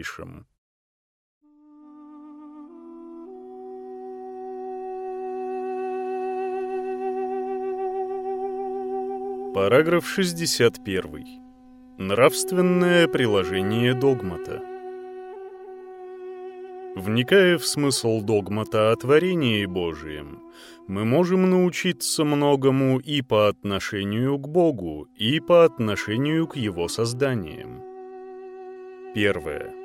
ближайшем. Параграф 61. Нравственное приложение догмата. Вникая в смысл догмата о творении Божием, мы можем научиться многому и по отношению к Богу, и по отношению к Его созданиям. Первое.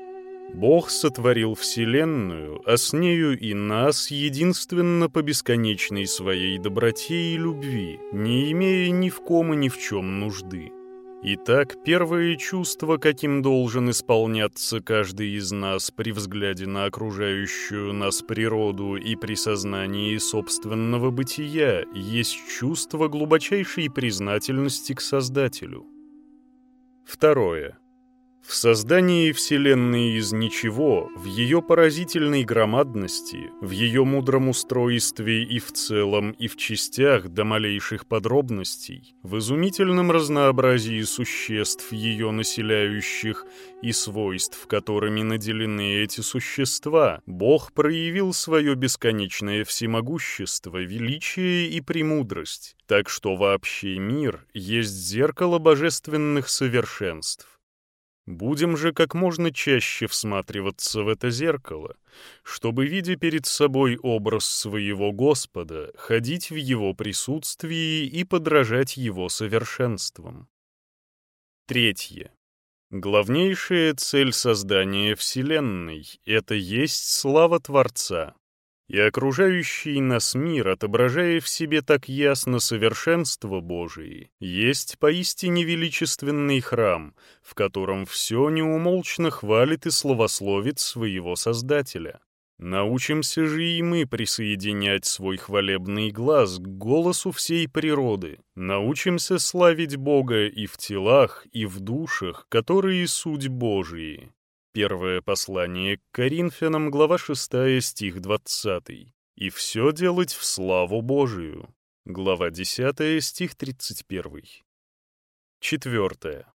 Бог сотворил Вселенную, а с нею и нас единственно по бесконечной своей доброте и любви, не имея ни в ком и ни в чем нужды. Итак, первое чувство, каким должен исполняться каждый из нас при взгляде на окружающую нас природу и при сознании собственного бытия, есть чувство глубочайшей признательности к Создателю. Второе. В создании Вселенной из ничего, в ее поразительной громадности, в ее мудром устройстве и в целом, и в частях до малейших подробностей, в изумительном разнообразии существ ее населяющих и свойств, которыми наделены эти существа, Бог проявил свое бесконечное всемогущество, величие и премудрость, так что вообще мир есть зеркало божественных совершенств. Будем же как можно чаще всматриваться в это зеркало, чтобы, видя перед собой образ своего Господа, ходить в Его присутствии и подражать Его совершенствам. Третье. Главнейшая цель создания Вселенной — это есть слава Творца, и окружающий нас мир, отображая в себе так ясно совершенство Божие, есть поистине величественный храм, в котором все неумолчно хвалит и славословит своего Создателя. Научимся же и мы присоединять свой хвалебный глаз к голосу всей природы. Научимся славить Бога и в телах, и в душах, которые суть Божии. Первое послание к Коринфянам, глава 6, стих 20. «И все делать в славу Божию». Глава 10, стих 31. Четвертое.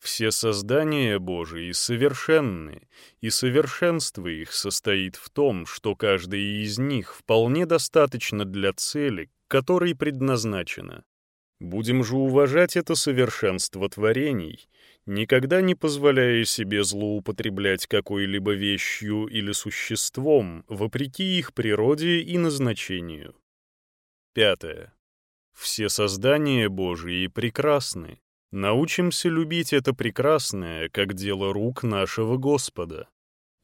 Все создания Божии совершенны, и совершенство их состоит в том, что каждый из них вполне достаточно для цели, которой предназначено. Будем же уважать это совершенство творений, никогда не позволяя себе злоупотреблять какой-либо вещью или существом, вопреки их природе и назначению. Пятое. Все создания Божии прекрасны. Научимся любить это прекрасное, как дело рук нашего Господа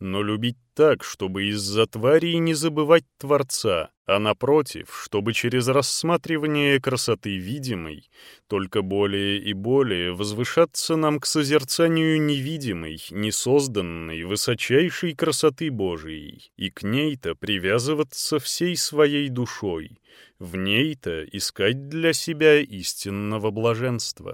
но любить так, чтобы из-за тварей не забывать Творца, а напротив, чтобы через рассматривание красоты видимой только более и более возвышаться нам к созерцанию невидимой, несозданной, высочайшей красоты Божией, и к ней-то привязываться всей своей душой, в ней-то искать для себя истинного блаженства.